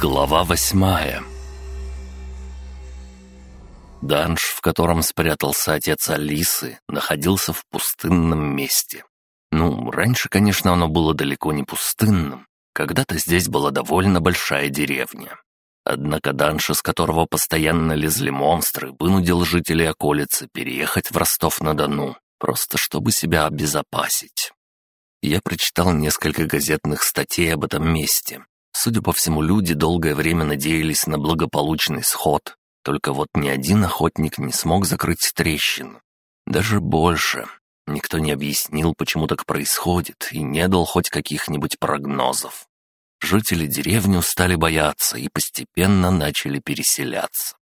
Глава восьмая Данж, в котором спрятался отец Алисы, находился в пустынном месте. Ну, раньше, конечно, оно было далеко не пустынным. Когда-то здесь была довольно большая деревня. Однако Данш, из которого постоянно лезли монстры, вынудил жителей околицы переехать в Ростов-на-Дону, просто чтобы себя обезопасить. Я прочитал несколько газетных статей об этом месте. Судя по всему, люди долгое время надеялись на благополучный сход, только вот ни один охотник не смог закрыть трещину. Даже больше. Никто не объяснил, почему так происходит, и не дал хоть каких-нибудь прогнозов. Жители деревни устали бояться и постепенно начали переселяться.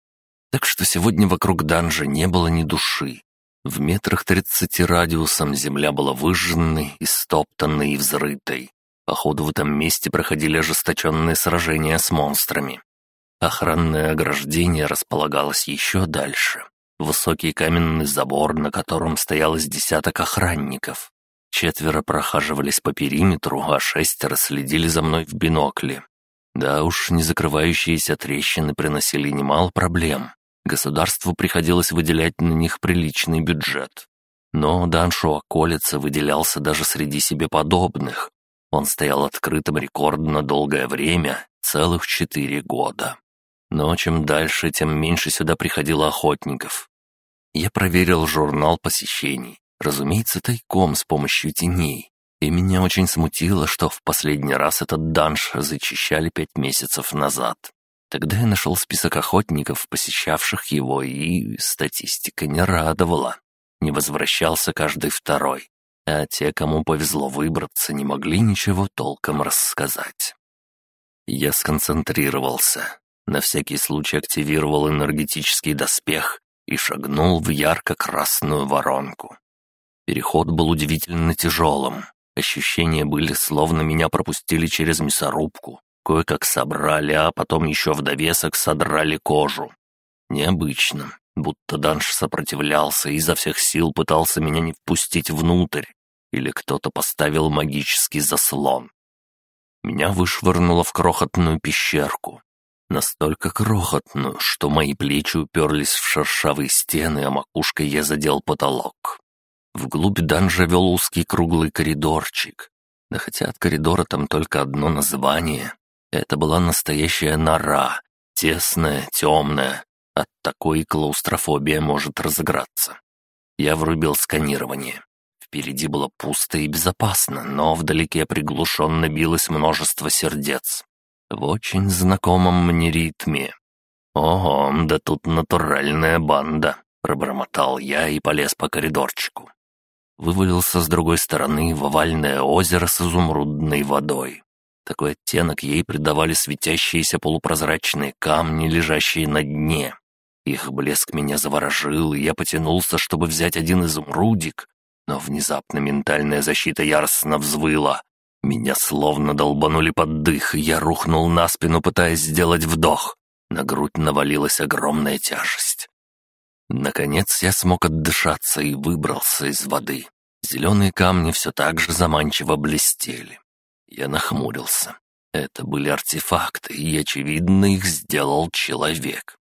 Так что сегодня вокруг данжа не было ни души, в метрах тридцати радиусом земля была выжженной, истоптанной и взрытой. Походу, в этом месте проходили ожесточенные сражения с монстрами. Охранное ограждение располагалось еще дальше. Высокий каменный забор, на котором стоялось десяток охранников. Четверо прохаживались по периметру, а шестеро следили за мной в бинокле. Да уж, не закрывающиеся трещины приносили немало проблем. Государству приходилось выделять на них приличный бюджет. Но Даншо Околица выделялся даже среди себе подобных. Он стоял открытым рекордно долгое время, целых четыре года. Но чем дальше, тем меньше сюда приходило охотников. Я проверил журнал посещений, разумеется, тайком с помощью теней. И меня очень смутило, что в последний раз этот данж зачищали пять месяцев назад. Тогда я нашел список охотников, посещавших его, и статистика не радовала. Не возвращался каждый второй, а те, кому повезло выбраться, не могли ничего толком рассказать. Я сконцентрировался, на всякий случай активировал энергетический доспех и шагнул в ярко-красную воронку. Переход был удивительно тяжелым. Ощущения были, словно меня пропустили через мясорубку, Кое-как собрали, а потом еще в довесок содрали кожу. Необычно, будто Данш сопротивлялся и изо всех сил пытался меня не впустить внутрь, или кто-то поставил магический заслон. Меня вышвырнуло в крохотную пещерку. Настолько крохотную, что мои плечи уперлись в шершавые стены, а макушкой я задел потолок. Вглубь данжа вел узкий круглый коридорчик. Да хотя от коридора там только одно название это была настоящая нора, тесная, темная. От такой клаустрофобия может разыграться. Я врубил сканирование. Впереди было пусто и безопасно, но вдалеке приглушенно билось множество сердец. В очень знакомом мне ритме. «Ого, да тут натуральная банда!» — пробормотал я и полез по коридорчику. Вывалился с другой стороны в овальное озеро с изумрудной водой. Такой оттенок ей придавали светящиеся полупрозрачные камни, лежащие на дне. Их блеск меня заворожил, и я потянулся, чтобы взять один изумрудик, но внезапно ментальная защита яростно взвыла. Меня словно долбанули под дых, и я рухнул на спину, пытаясь сделать вдох. На грудь навалилась огромная тяжесть. Наконец я смог отдышаться и выбрался из воды. Зеленые камни все так же заманчиво блестели. Я нахмурился. Это были артефакты, и, очевидно, их сделал человек.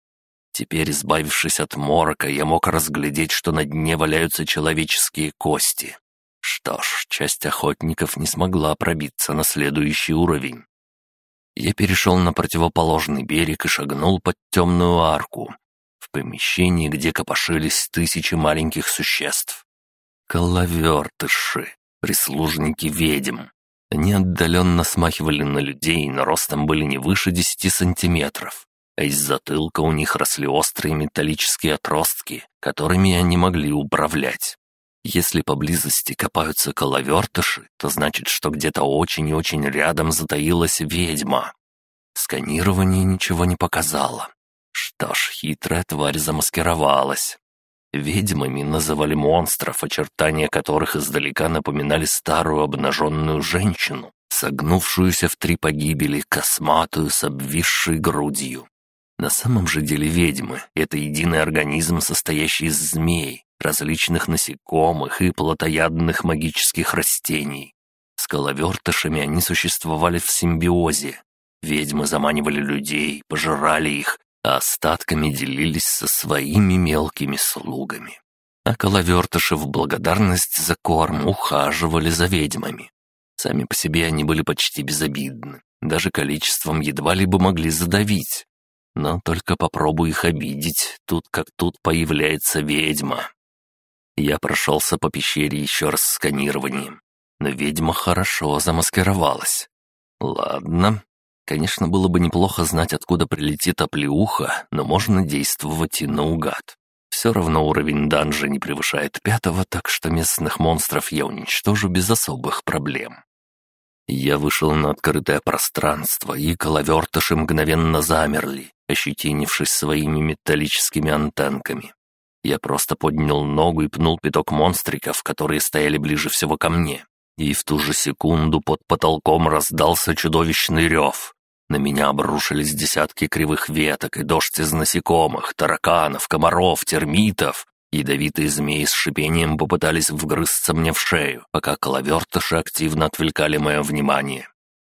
Теперь, избавившись от морока, я мог разглядеть, что на дне валяются человеческие кости. Что ж, часть охотников не смогла пробиться на следующий уровень. Я перешел на противоположный берег и шагнул под темную арку, в помещении, где копошились тысячи маленьких существ. Коловертыши, прислужники ведьм. Они отдаленно смахивали на людей, но ростом были не выше десяти сантиметров, а из затылка у них росли острые металлические отростки, которыми они могли управлять. Если поблизости копаются коловертыши, то значит, что где-то очень и очень рядом затаилась ведьма. Сканирование ничего не показало. Что ж, хитрая тварь замаскировалась. Ведьмами называли монстров, очертания которых издалека напоминали старую обнаженную женщину, согнувшуюся в три погибели, косматую с обвисшей грудью. На самом же деле ведьмы — это единый организм, состоящий из змей, различных насекомых и плотоядных магических растений. С коловертышами они существовали в симбиозе. Ведьмы заманивали людей, пожирали их, а остатками делились со своими мелкими слугами. А коловертыши в благодарность за корм ухаживали за ведьмами. Сами по себе они были почти безобидны, даже количеством едва ли бы могли задавить. Но только попробуй их обидеть, тут как тут появляется ведьма. Я прошелся по пещере еще раз сканированием, но ведьма хорошо замаскировалась. Ладно, конечно, было бы неплохо знать, откуда прилетит оплеуха, но можно действовать и наугад. Все равно уровень данжа не превышает пятого, так что местных монстров я уничтожу без особых проблем. Я вышел на открытое пространство, и коловертыши мгновенно замерли, ощетинившись своими металлическими антенками. Я просто поднял ногу и пнул пяток монстриков, которые стояли ближе всего ко мне. И в ту же секунду под потолком раздался чудовищный рев. На меня обрушились десятки кривых веток и дождь из насекомых, тараканов, комаров, термитов. Ядовитые змеи с шипением попытались вгрызться мне в шею, пока коловертыши активно отвлекали мое внимание.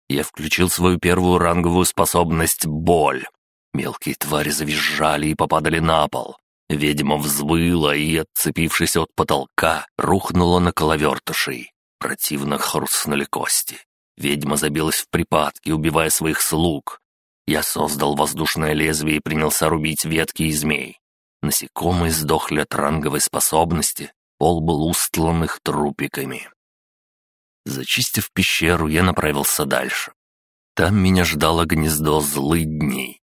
Я включил свою первую ранговую способность «Боль». Мелкие твари завизжали и попадали на пол. Ведьма взвыла и, отцепившись от потолка, рухнула на коловертышей. Противно хрустнули кости. Ведьма забилась в припадке, убивая своих слуг. Я создал воздушное лезвие и принялся рубить ветки и змей. Насекомые сдохли от ранговой способности, пол был устлан их трупиками. Зачистив пещеру, я направился дальше. Там меня ждало гнездо злыдней.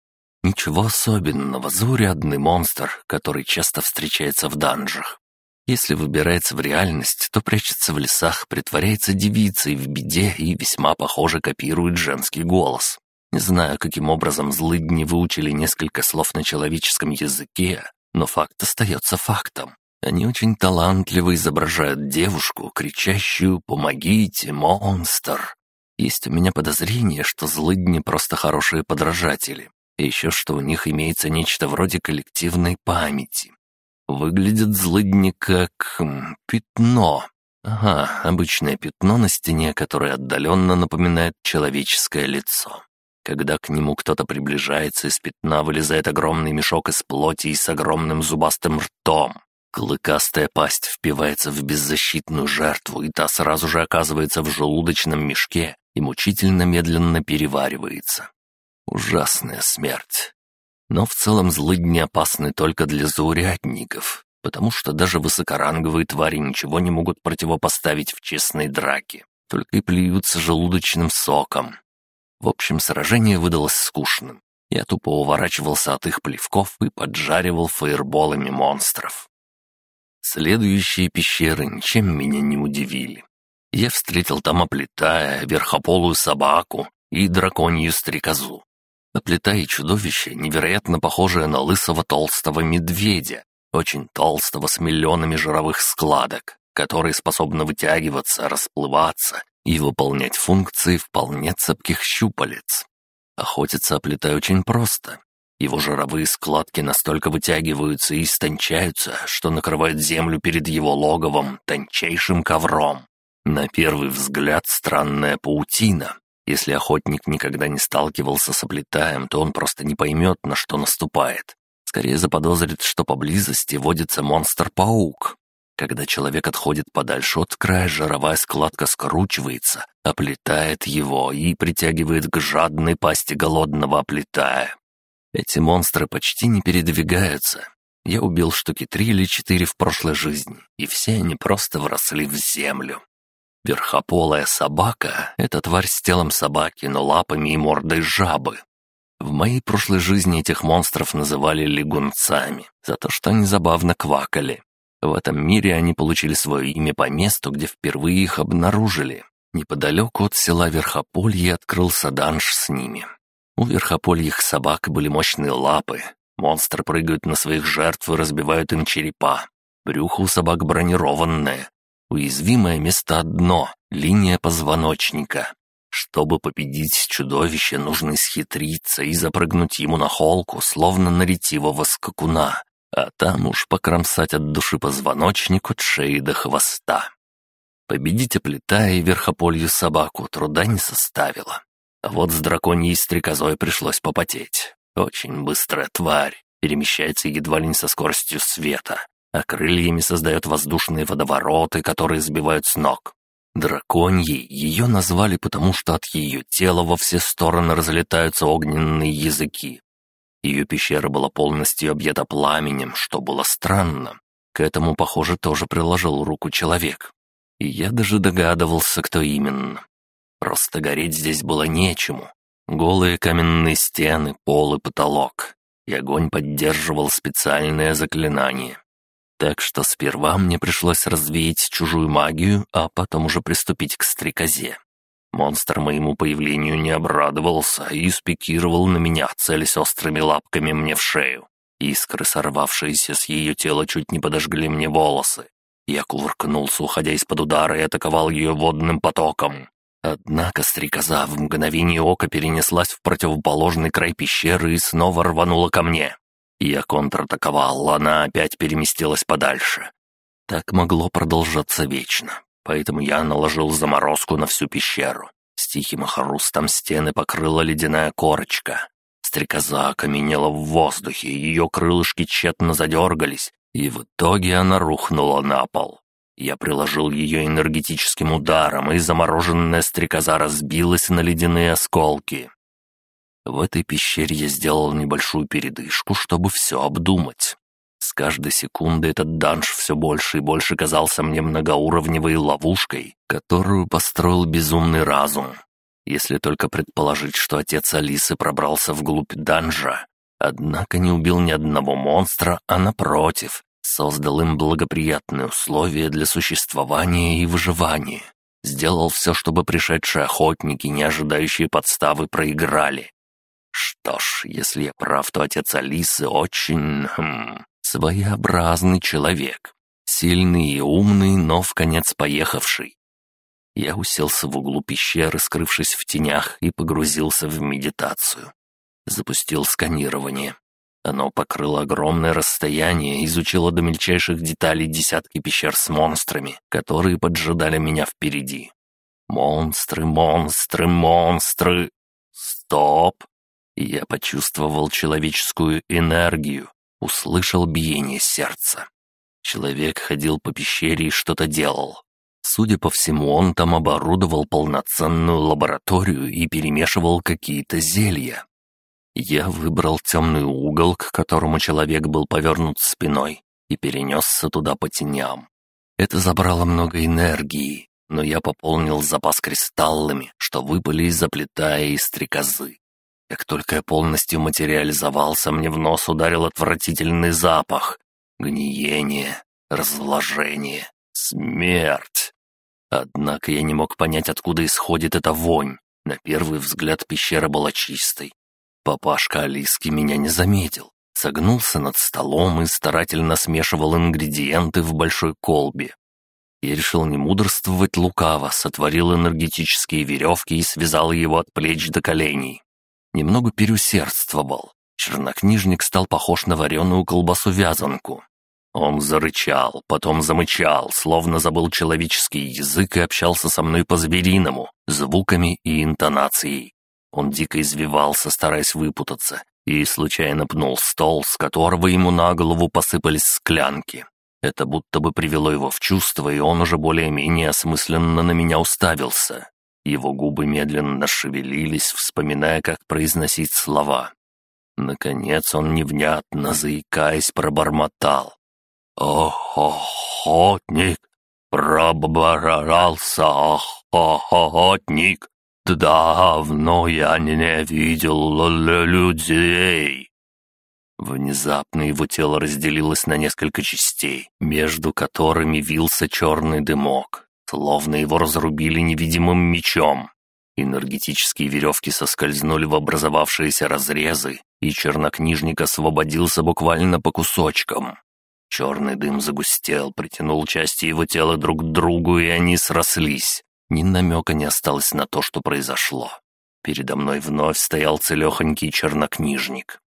Ничего особенного, заурядный монстр, который часто встречается в данжах. Если выбирается в реальность, то прячется в лесах, притворяется девицей в беде и весьма похоже копирует женский голос. Не знаю, каким образом злыдни выучили несколько слов на человеческом языке, но факт остается фактом. Они очень талантливо изображают девушку, кричащую «Помогите, монстр!». Есть у меня подозрение, что злыдни просто хорошие подражатели, и еще что у них имеется нечто вроде коллективной памяти. Выглядит злыдни как... пятно. Ага, обычное пятно на стене, которое отдаленно напоминает человеческое лицо. Когда к нему кто-то приближается, из пятна вылезает огромный мешок из плоти и с огромным зубастым ртом. Клыкастая пасть впивается в беззащитную жертву, и та сразу же оказывается в желудочном мешке и мучительно медленно переваривается. Ужасная смерть. Но в целом злыдни опасны только для заурядников, потому что даже высокоранговые твари ничего не могут противопоставить в честной драке, только и плюются желудочным соком. В общем, сражение выдалось скучным. Я тупо уворачивался от их плевков и поджаривал фаерболами монстров. Следующие пещеры ничем меня не удивили. Я встретил там оплетая, верхополую собаку и драконью стрекозу. Оплетая чудовище, невероятно похожее на лысого толстого медведя, очень толстого с миллионами жировых складок, которые способны вытягиваться, расплываться и выполнять функции вполне цепких щупалец. Охотиться оплетай очень просто. Его жировые складки настолько вытягиваются и истончаются, что накрывают землю перед его логовом тончайшим ковром. На первый взгляд странная паутина. Если охотник никогда не сталкивался с оплетаем, то он просто не поймет, на что наступает. Скорее заподозрит, что поблизости водится монстр-паук. Когда человек отходит подальше от края, жировая складка скручивается, оплетает его и притягивает к жадной пасти голодного оплетая. Эти монстры почти не передвигаются. Я убил штуки три или четыре в прошлой жизни, и все они просто вросли в землю. Верхополая собака — это тварь с телом собаки, но лапами и мордой жабы. В моей прошлой жизни этих монстров называли лягунцами, за то, что они забавно квакали. В этом мире они получили свое имя по месту, где впервые их обнаружили. Неподалеку от села Верхополье открылся данж с ними. У верхопольих собак были мощные лапы. Монстры прыгают на своих жертв и разбивают им черепа. Брюхо у собак бронированное. Уязвимое место одно — линия позвоночника. Чтобы победить чудовище, нужно исхитриться и запрыгнуть ему на холку, словно на ретивого скакуна а там уж покромсать от души позвоночник от шеи до хвоста. Победить оплетая и верхополью собаку труда не составило. А вот с драконьей стрекозой пришлось попотеть. Очень быстрая тварь, перемещается едва ли не со скоростью света, а крыльями создает воздушные водовороты, которые сбивают с ног. Драконьей ее назвали потому, что от ее тела во все стороны разлетаются огненные языки. Ее пещера была полностью объята пламенем, что было странно. К этому, похоже, тоже приложил руку человек. И я даже догадывался, кто именно. Просто гореть здесь было нечему. Голые каменные стены, пол и потолок. И огонь поддерживал специальное заклинание. Так что сперва мне пришлось развеять чужую магию, а потом уже приступить к стрекозе. Монстр моему появлению не обрадовался и спикировал на меня, целясь острыми лапками мне в шею. Искры, сорвавшиеся с ее тела, чуть не подожгли мне волосы. Я кувыркнулся, уходя из-под удара, и атаковал ее водным потоком. Однако стрекоза в мгновение ока перенеслась в противоположный край пещеры и снова рванула ко мне. Я контратаковал, она опять переместилась подальше. Так могло продолжаться вечно, поэтому я наложил заморозку на всю пещеру. С тихим хрустом стены покрыла ледяная корочка. Стрекоза окаменела в воздухе, ее крылышки тщетно задергались, и в итоге она рухнула на пол. Я приложил ее энергетическим ударом, и замороженная стрекоза разбилась на ледяные осколки. В этой пещере я сделал небольшую передышку, чтобы все обдумать. С каждой секунды этот данж все больше и больше казался мне многоуровневой ловушкой, которую построил безумный разум. Если только предположить, что отец Алисы пробрался вглубь данжа, однако не убил ни одного монстра, а напротив, создал им благоприятные условия для существования и выживания. Сделал все, чтобы пришедшие охотники, не ожидающие подставы, проиграли. Что ж, если я прав, то отец Алисы очень... Хм, своеобразный человек. Сильный и умный, но в конец поехавший. Я уселся в углу пещеры, скрывшись в тенях, и погрузился в медитацию. Запустил сканирование. Оно покрыло огромное расстояние, изучило до мельчайших деталей десятки пещер с монстрами, которые поджидали меня впереди. Монстры, монстры, монстры. Стоп! Я почувствовал человеческую энергию, услышал биение сердца. Человек ходил по пещере и что-то делал. Судя по всему, он там оборудовал полноценную лабораторию и перемешивал какие-то зелья. Я выбрал темный угол, к которому человек был повернут спиной, и перенесся туда по теням. Это забрало много энергии, но я пополнил запас кристаллами, что выпали из заплетая и стрекозы. Как только я полностью материализовался, мне в нос ударил отвратительный запах. Гниение, разложение, смерть. Однако я не мог понять, откуда исходит эта вонь. На первый взгляд пещера была чистой. Папашка Алиски меня не заметил. Согнулся над столом и старательно смешивал ингредиенты в большой колбе. Я решил не мудрствовать лукаво, сотворил энергетические веревки и связал его от плеч до коленей немного переусердствовал. Чернокнижник стал похож на вареную колбасу-вязанку. Он зарычал, потом замычал, словно забыл человеческий язык и общался со мной по-звериному, звуками и интонацией. Он дико извивался, стараясь выпутаться, и случайно пнул стол, с которого ему на голову посыпались склянки. Это будто бы привело его в чувство, и он уже более-менее осмысленно на меня уставился. Его губы медленно шевелились, вспоминая, как произносить слова. Наконец он невнятно, заикаясь, пробормотал. «Ох, охотник! Проборался охотник! Давно я не видел людей!» Внезапно его тело разделилось на несколько частей, между которыми вился черный дымок словно его разрубили невидимым мечом. Энергетические веревки соскользнули в образовавшиеся разрезы, и чернокнижник освободился буквально по кусочкам. Черный дым загустел, притянул части его тела друг к другу, и они срослись. Ни намека не осталось на то, что произошло. Передо мной вновь стоял целехонький чернокнижник.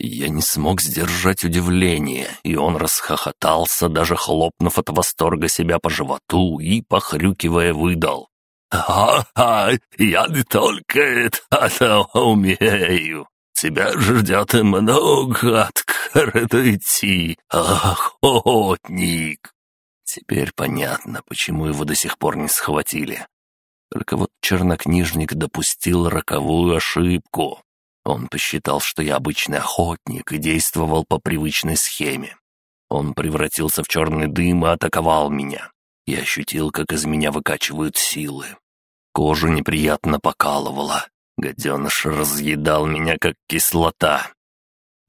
Я не смог сдержать удивление, и он расхохотался, даже хлопнув от восторга себя по животу и, похрюкивая, выдал. «Ага, я не только это умею. Тебя ждет много открытий, охотник!» Теперь понятно, почему его до сих пор не схватили. Только вот чернокнижник допустил роковую ошибку. Он посчитал, что я обычный охотник и действовал по привычной схеме. Он превратился в черный дым и атаковал меня. Я ощутил, как из меня выкачивают силы. Кожу неприятно покалывало. Гаденыш разъедал меня, как кислота.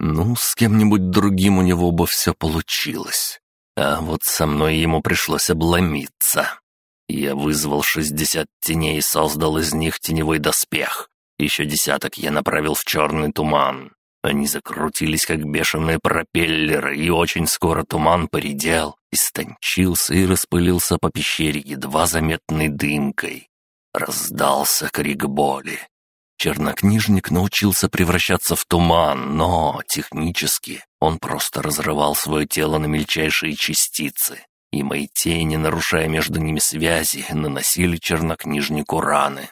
Ну, с кем-нибудь другим у него бы все получилось. А вот со мной ему пришлось обломиться. Я вызвал шестьдесят теней и создал из них теневой доспех. Еще десяток я направил в черный туман. Они закрутились, как бешеные пропеллеры, и очень скоро туман поредел, истончился и распылился по пещере едва заметной дымкой. Раздался крик боли. Чернокнижник научился превращаться в туман, но технически он просто разрывал свое тело на мельчайшие частицы и мои тени, нарушая между ними связи, наносили чернокнижнику раны.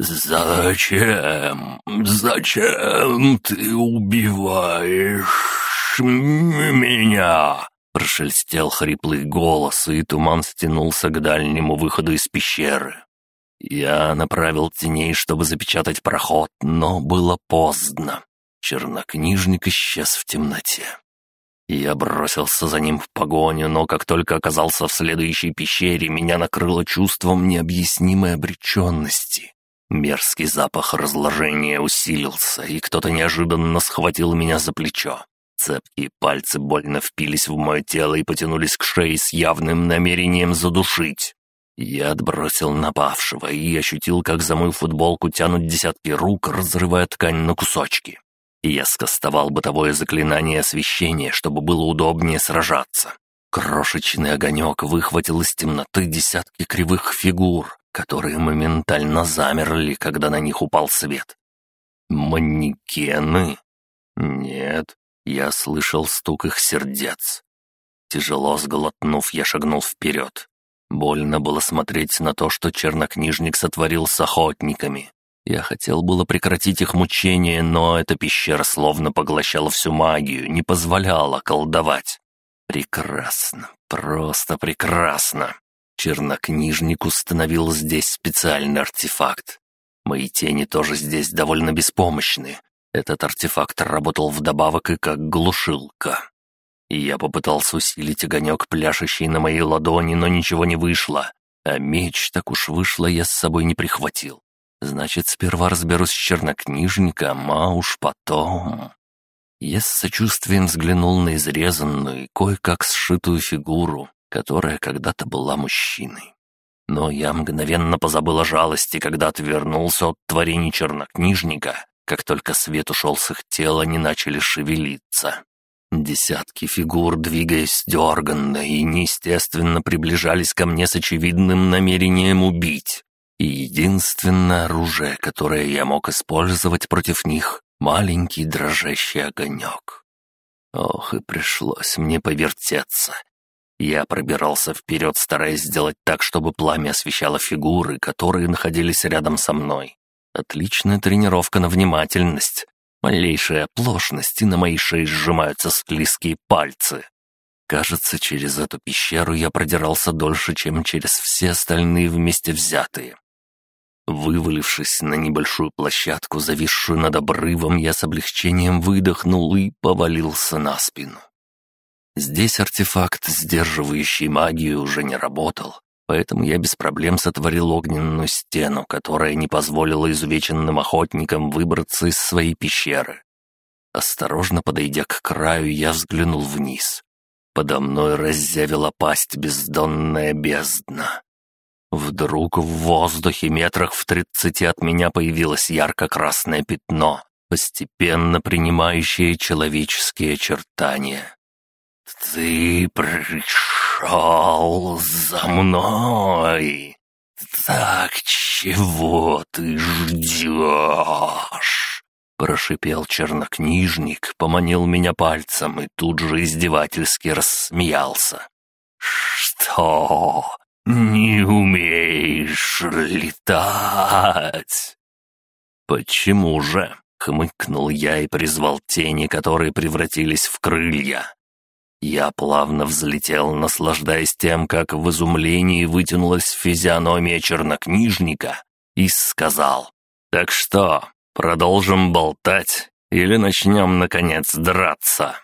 «Зачем? Зачем ты убиваешь меня?» Прошелестел хриплый голос, и туман стянулся к дальнему выходу из пещеры. Я направил теней, чтобы запечатать проход, но было поздно. Чернокнижник исчез в темноте. Я бросился за ним в погоню, но как только оказался в следующей пещере, меня накрыло чувством необъяснимой обреченности. Мерзкий запах разложения усилился, и кто-то неожиданно схватил меня за плечо. Цепкие пальцы больно впились в мое тело и потянулись к шее с явным намерением задушить. Я отбросил напавшего и ощутил, как за мою футболку тянут десятки рук, разрывая ткань на кусочки я скостовал бытовое заклинание освещения, чтобы было удобнее сражаться. Крошечный огонек выхватил из темноты десятки кривых фигур, которые моментально замерли, когда на них упал свет. Манекены? Нет, я слышал стук их сердец. Тяжело сглотнув, я шагнул вперед. Больно было смотреть на то, что чернокнижник сотворил с охотниками. Я хотел было прекратить их мучения, но эта пещера словно поглощала всю магию, не позволяла колдовать. Прекрасно, просто прекрасно. Чернокнижник установил здесь специальный артефакт. Мои тени тоже здесь довольно беспомощны. Этот артефакт работал вдобавок и как глушилка. Я попытался усилить огонек, пляшущий на моей ладони, но ничего не вышло. А меч, так уж вышло, я с собой не прихватил. Значит, сперва разберусь с чернокнижником, а уж потом... Я с сочувствием взглянул на изрезанную и кое-как сшитую фигуру, которая когда-то была мужчиной. Но я мгновенно позабыл о жалости, когда отвернулся от творений чернокнижника, как только свет ушел с их тела, они начали шевелиться. Десятки фигур, двигаясь дерганно и неестественно, приближались ко мне с очевидным намерением убить. И единственное оружие, которое я мог использовать против них — маленький дрожащий огонек. Ох, и пришлось мне повертеться. Я пробирался вперед, стараясь сделать так, чтобы пламя освещало фигуры, которые находились рядом со мной. Отличная тренировка на внимательность. Малейшая оплошность, и на моей шее сжимаются склизкие пальцы. Кажется, через эту пещеру я продирался дольше, чем через все остальные вместе взятые. Вывалившись на небольшую площадку, зависшую над обрывом, я с облегчением выдохнул и повалился на спину. Здесь артефакт, сдерживающий магию, уже не работал, поэтому я без проблем сотворил огненную стену, которая не позволила изувеченным охотникам выбраться из своей пещеры. Осторожно подойдя к краю, я взглянул вниз. Подо мной раззявила пасть бездонная бездна. Вдруг в воздухе метрах в тридцати от меня появилось ярко-красное пятно, постепенно принимающее человеческие очертания. «Ты пришел за мной! Так чего ты ждешь?» Прошипел чернокнижник, поманил меня пальцем и тут же издевательски рассмеялся. «Что? не умеешь летать». «Почему же?» — хмыкнул я и призвал тени, которые превратились в крылья. Я плавно взлетел, наслаждаясь тем, как в изумлении вытянулась физиономия чернокнижника, и сказал, «Так что, продолжим болтать или начнем, наконец, драться?»